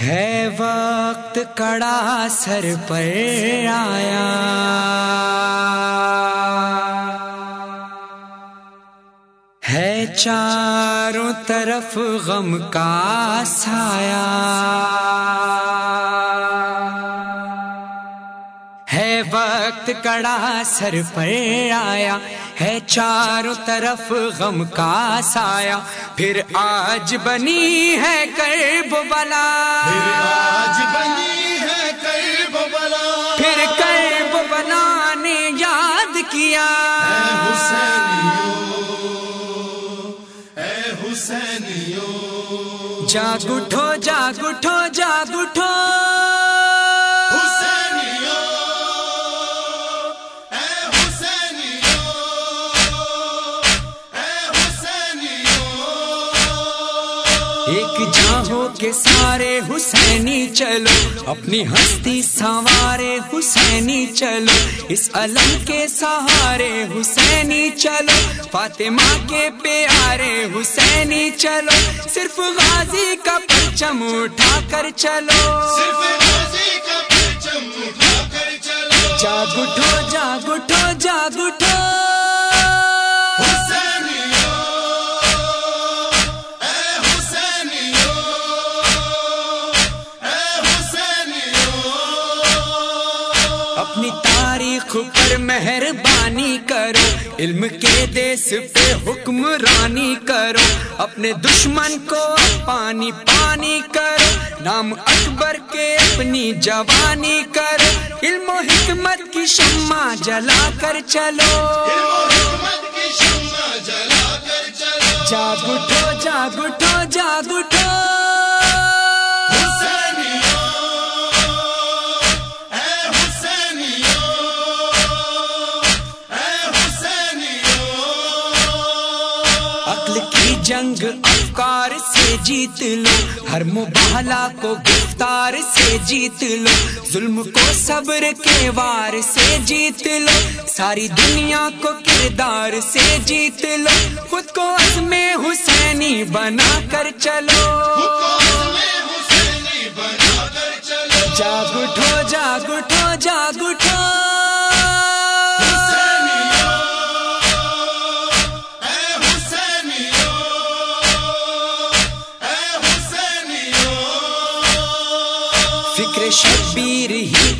ہے وقت کڑا سر پر آیا۔ ہے چاروں طرف غم کا سایا وقت کڑا سر پر آیا ہے چاروں طرف غم کا سایا پھر آج بنی ہے کرب بلا۔ آج بنی ہے کرب بلا۔ پھر کرب بلا نے یاد کیا۔ حسینیو اے حسینیو۔ جاگ اٹھو جاگ اٹھو جاگ اٹھو۔ چلو اپنی ہستی سنوارے حسینی چلو اس علم کے سہارے حسینی چلو فاطمہ کے پیارے حسینی چلو صرف غازی کا پرچم اٹھا کر چلو۔ صرف غازی کا پرچم اٹھا کر چلو۔ جاگ اٹھو جاگ اٹھو جاگ اٹھو۔ حسینیو پر مہربانی کرو علم کے دیس پہ حکمرانی کرو اپنے دشمن کو پانی پانی کرو نام اکبر کے اپنی جوانی کرو علم و حکمت کی شمع جلا کر چلو۔ حکمت کی شمع جلا کر چلو۔ جاگ اٹھو جاگ اٹھو جاگ عقل کی جنگ افکار سے جیت لو ہر مبالا کو گفتار سے جیت لو ظلم کو صبر کے وار سے جیت لو ساری دنیا کو کردار سے جیت لو خود کو عزم حسینی بنا کر چلو میں حسینی بنا کر چلو جاگ اٹھو جاگ اٹھو جاگ اٹھو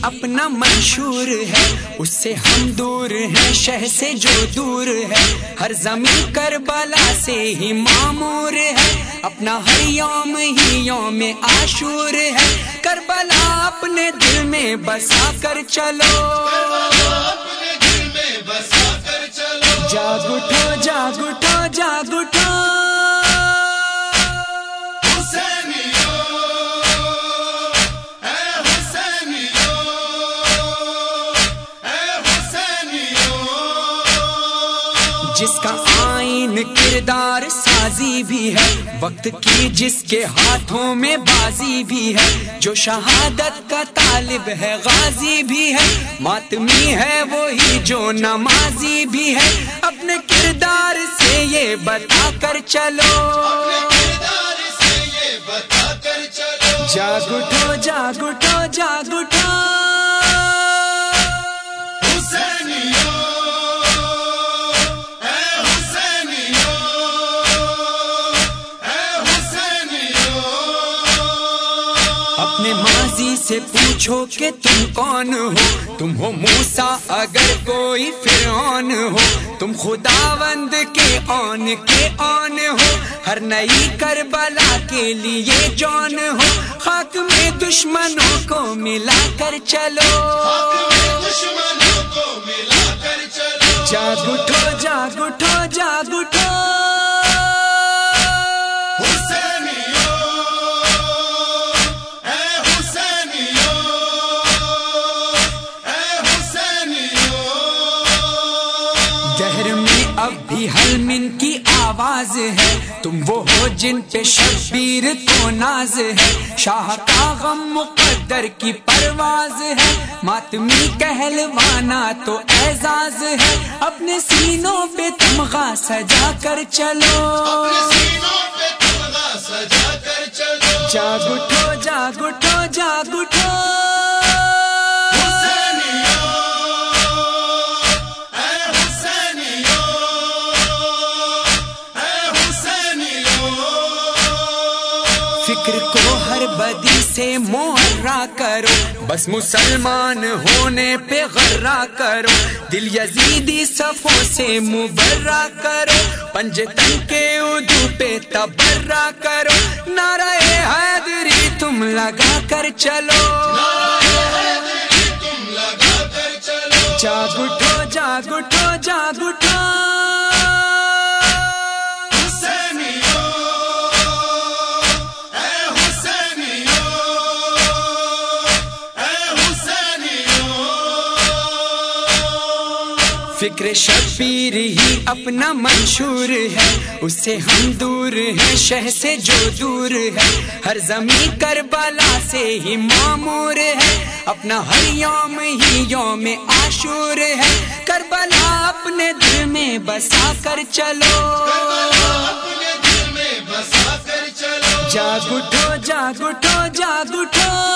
اپنا منشور ہے، اس سے ہم دور ہیں شہ سے جو دور ہے۔ ہر زمین کربلا سے ہی معمور ہے۔ اپنا ہر یوم ہی یوم عاشور ہے۔ کربلا اپنے دل میں بسا کر چلو اپنے دل میں بسا کر چلو۔ جاگ اٹھو جاگ اٹھو جاگ اٹھو۔ جس کا آئین کردار سازی بھی ہے وقت کی جس کے ہاتھوں میں بازی بھی ہے۔ جو شہادت کا طالب ہے غازی بھی ہے۔ ماتمی ہے وہی جو نمازی بھی ہے۔ اپنے کردار سے یہ بتا کر چلو۔ کردار سے یہ بتا کر چلو۔ جاگ اٹھو جاگ اٹھو جاگ اٹھو۔ اپنے ماضی سے پوچھو کہ تم کون ہو؟ تم ہو موسا اگر کوئی فرعون ہو تم خداوند کے آن کے آن ہو ہر نئی کربلا کے لیے جان ہو۔ خاک میں دشمنوں کو ملا کر چلو۔ میں دشمنوں کو ملا کر چلو۔ جاگ اٹھو جاگ اٹھو جاگ اٹھو۔ دہر میں اب بھی حلمن کی آواز ہے۔ تم وہ ہو جن پہ شبیر کو ناز ہے۔ شاہ کا غم مقدر کی پرواز ہے۔ ماتمی کہلوانا تو اعزاز ہے۔ اپنے سینوں پہ تمغہ سجا کر چلو۔ سینوں پہ تمغہ سجا کر چلو۔ جاگ اٹھو جاگ اٹھو جاگ اٹھو۔ بس مسلمان ہونے پہ غرہ کرو، دل یزیدی صفوں سے مبرہ کرو، پنجتن کے ادو پہ تبرہ کرو۔ نعرہ حیدری تم لگا کر چلو تم لگا کر چلو۔ جاگ اٹھو جاگ اٹھو جاگ اٹھو۔ فکر شبیر ہی اپنا منشور ہے اس سے ہم دور ہیں شہ سے جو دور ہے۔ ہر زمین کربلا سے ہی معمور ہے۔ اپنا ہر یوم ہی یوم عاشور ہے۔ کربلا اپنے دل میں بسا کر چلو۔ اپنے دل میں بسا کر چلو۔ جاگ اٹھو جاگ اٹھو جاگ اٹھو۔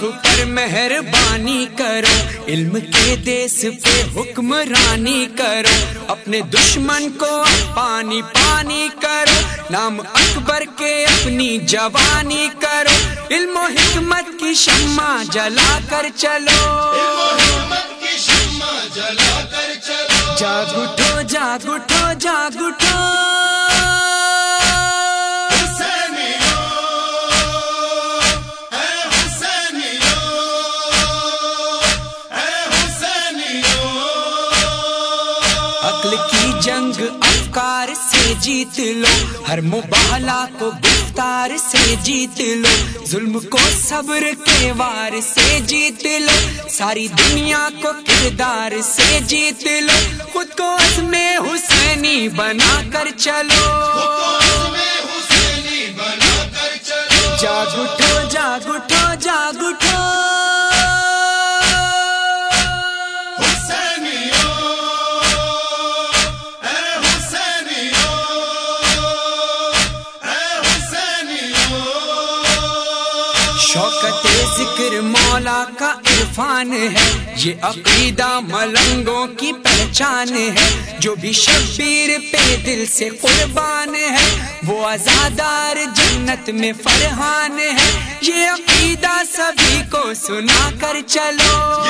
تاریخ پر مہربانی کرو علم کے دیس پہ حکمرانی کرو اپنے دشمن کو پانی پانی کرو نام اکبر کے اپنی جوانی کرو علم و حکمت کی شمع جلا کر چلو۔ حکمت کی شمع جلا کر چلو۔ جاگ اٹھو جاگ اٹھو جاگ اٹھو۔ جیت لو۔ ہر مبالا کو گفتار سے جیت لو۔ ظلم کو صبر کے وار سے جیت لو۔ ساری دنیا کو کردار سے جیت لو۔ خود کو عزم میں حسینی بنا کر چلو۔ جاگ اٹھو جاگ اٹھو جاگ اٹھو۔ مولا کا عرفان ہے۔ یہ عقیدہ ملنگوں کی پہچان ہے۔ جو بھی شبیر پہ دل سے قربان ہے وہ آزادار جنت میں فرحان ہے۔ یہ عقیدہ سبھی کو سنا کر چلو۔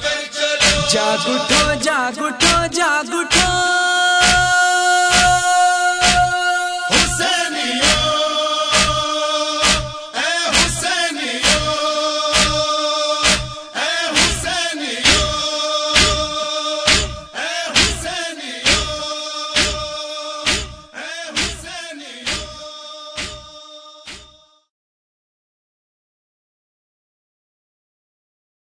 کر چلو۔ جاگ اٹھو جاگ اٹھو۔